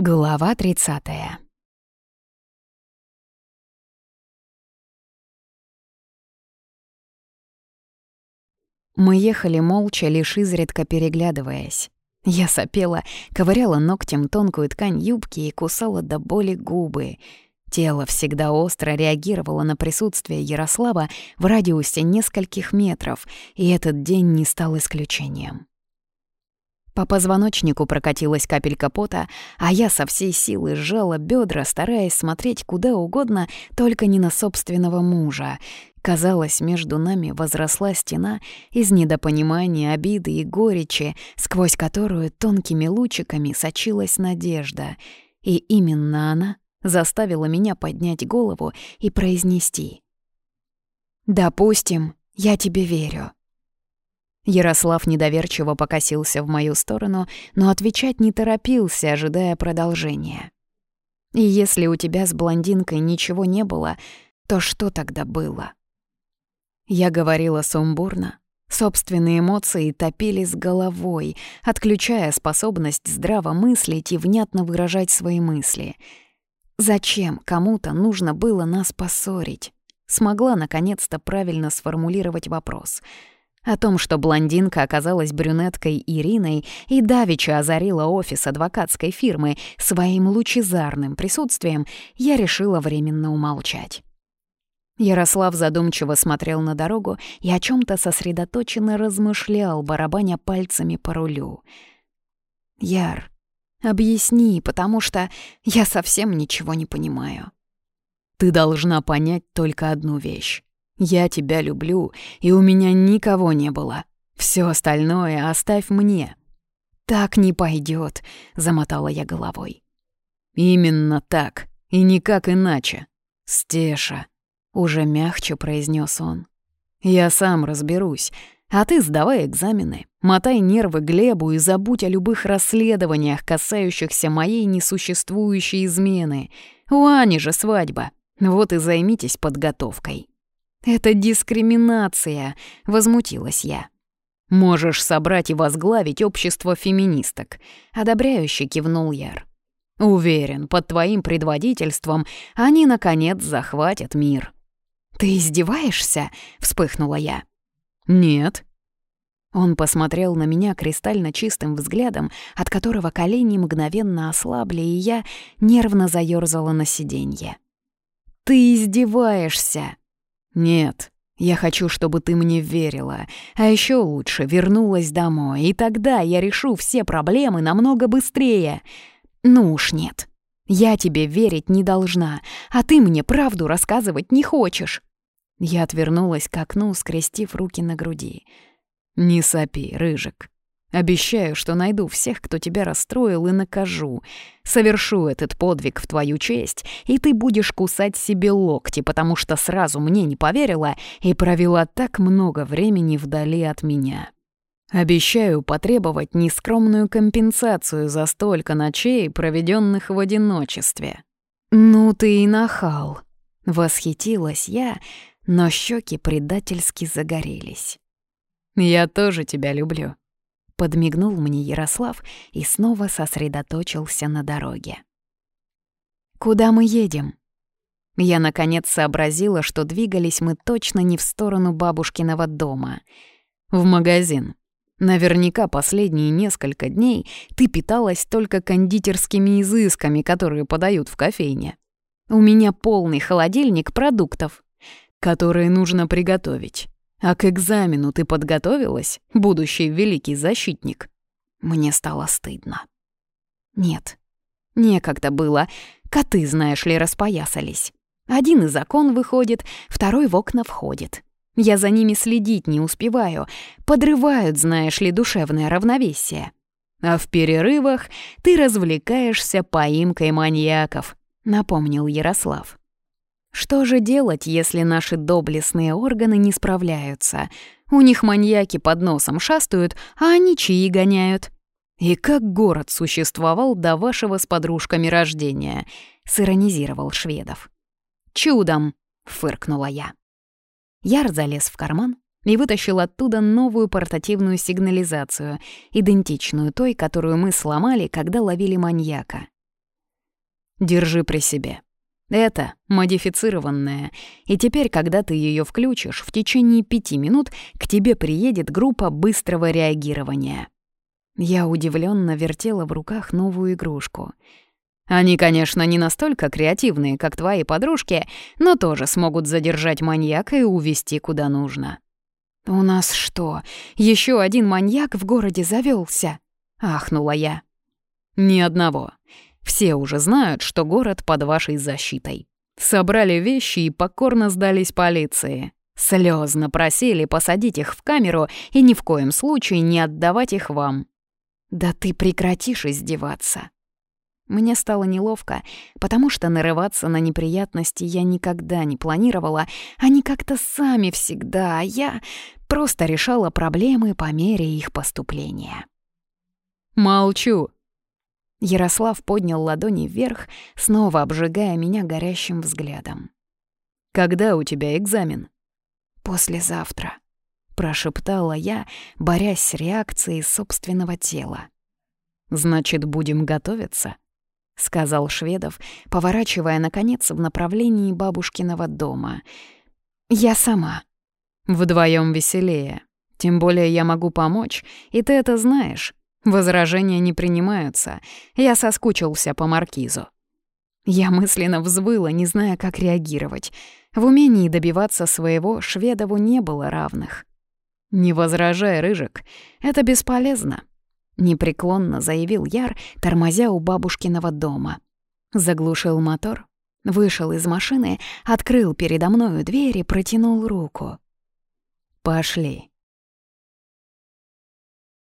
Глава 30 Мы ехали молча, лишь изредка переглядываясь. Я сопела, ковыряла ногтем тонкую ткань юбки и кусала до боли губы. Тело всегда остро реагировало на присутствие Ярослава в радиусе нескольких метров, и этот день не стал исключением. По позвоночнику прокатилась капелька пота, а я со всей силы сжала бедра, стараясь смотреть куда угодно, только не на собственного мужа. Казалось, между нами возросла стена из недопонимания, обиды и горечи, сквозь которую тонкими лучиками сочилась надежда. И именно она заставила меня поднять голову и произнести. «Допустим, я тебе верю». Ярослав недоверчиво покосился в мою сторону, но отвечать не торопился, ожидая продолжения. «И если у тебя с блондинкой ничего не было, то что тогда было?» Я говорила сумбурно. Собственные эмоции топили с головой, отключая способность здраво мыслить и внятно выражать свои мысли. Зачем кому-то нужно было нас поссорить? Смогла наконец-то правильно сформулировать вопрос — о том, что блондинка оказалась брюнеткой Ириной и давеча озарила офис адвокатской фирмы своим лучезарным присутствием, я решила временно умолчать. Ярослав задумчиво смотрел на дорогу и о чем то сосредоточенно размышлял, барабаня пальцами по рулю. «Яр, объясни, потому что я совсем ничего не понимаю». «Ты должна понять только одну вещь. Я тебя люблю, и у меня никого не было. Все остальное оставь мне». «Так не пойдет, замотала я головой. «Именно так, и никак иначе. Стеша», — уже мягче произнес он. «Я сам разберусь, а ты сдавай экзамены, мотай нервы Глебу и забудь о любых расследованиях, касающихся моей несуществующей измены. У Ани же свадьба, вот и займитесь подготовкой». «Это дискриминация», — возмутилась я. «Можешь собрать и возглавить общество феминисток», — одобряюще кивнул Яр. «Уверен, под твоим предводительством они, наконец, захватят мир». «Ты издеваешься?» — вспыхнула я. «Нет». Он посмотрел на меня кристально чистым взглядом, от которого колени мгновенно ослабли, и я нервно заёрзала на сиденье. «Ты издеваешься!» «Нет, я хочу, чтобы ты мне верила, а еще лучше вернулась домой, и тогда я решу все проблемы намного быстрее. Ну уж нет, я тебе верить не должна, а ты мне правду рассказывать не хочешь». Я отвернулась к окну, скрестив руки на груди. «Не сопи, Рыжик. Обещаю, что найду всех, кто тебя расстроил, и накажу. Совершу этот подвиг в твою честь, и ты будешь кусать себе локти, потому что сразу мне не поверила и провела так много времени вдали от меня. Обещаю потребовать нескромную компенсацию за столько ночей, проведенных в одиночестве. Ну ты и нахал. Восхитилась я, но щеки предательски загорелись. Я тоже тебя люблю. Подмигнул мне Ярослав и снова сосредоточился на дороге. «Куда мы едем?» Я, наконец, сообразила, что двигались мы точно не в сторону бабушкиного дома. В магазин. Наверняка последние несколько дней ты питалась только кондитерскими изысками, которые подают в кофейне. У меня полный холодильник продуктов, которые нужно приготовить. А к экзамену ты подготовилась, будущий великий защитник? Мне стало стыдно. Нет, некогда было. Коты, знаешь ли, распоясались. Один из окон выходит, второй в окна входит. Я за ними следить не успеваю. Подрывают, знаешь ли, душевное равновесие. А в перерывах ты развлекаешься поимкой маньяков, напомнил Ярослав. Что же делать, если наши доблестные органы не справляются? У них маньяки под носом шастают, а они чаи гоняют. И как город существовал до вашего с подружками рождения, сиронизировал Шведов. Чудом, фыркнула я. Яр залез в карман и вытащил оттуда новую портативную сигнализацию, идентичную той, которую мы сломали, когда ловили маньяка. Держи при себе. Это модифицированная, и теперь, когда ты ее включишь, в течение пяти минут к тебе приедет группа быстрого реагирования. Я удивленно вертела в руках новую игрушку. Они, конечно, не настолько креативные, как твои подружки, но тоже смогут задержать маньяка и увести куда нужно. «У нас что, еще один маньяк в городе завелся? ахнула я. «Ни одного. Все уже знают, что город под вашей защитой. Собрали вещи и покорно сдались полиции. Слезно просили посадить их в камеру и ни в коем случае не отдавать их вам. Да ты прекратишь издеваться. Мне стало неловко, потому что нарываться на неприятности я никогда не планировала, они как-то сами всегда, а я просто решала проблемы по мере их поступления. «Молчу», Ярослав поднял ладони вверх, снова обжигая меня горящим взглядом. «Когда у тебя экзамен?» «Послезавтра», — прошептала я, борясь с реакцией собственного тела. «Значит, будем готовиться?» — сказал Шведов, поворачивая, наконец, в направлении бабушкиного дома. «Я сама». «Вдвоем веселее. Тем более я могу помочь, и ты это знаешь. Возражения не принимаются. Я соскучился по маркизу. Я мысленно взвыла, не зная, как реагировать. В умении добиваться своего Шведову не было равных. «Не возражай, Рыжик, это бесполезно», — непреклонно заявил Яр, тормозя у бабушкиного дома. Заглушил мотор, вышел из машины, открыл передо мною дверь и протянул руку. «Пошли».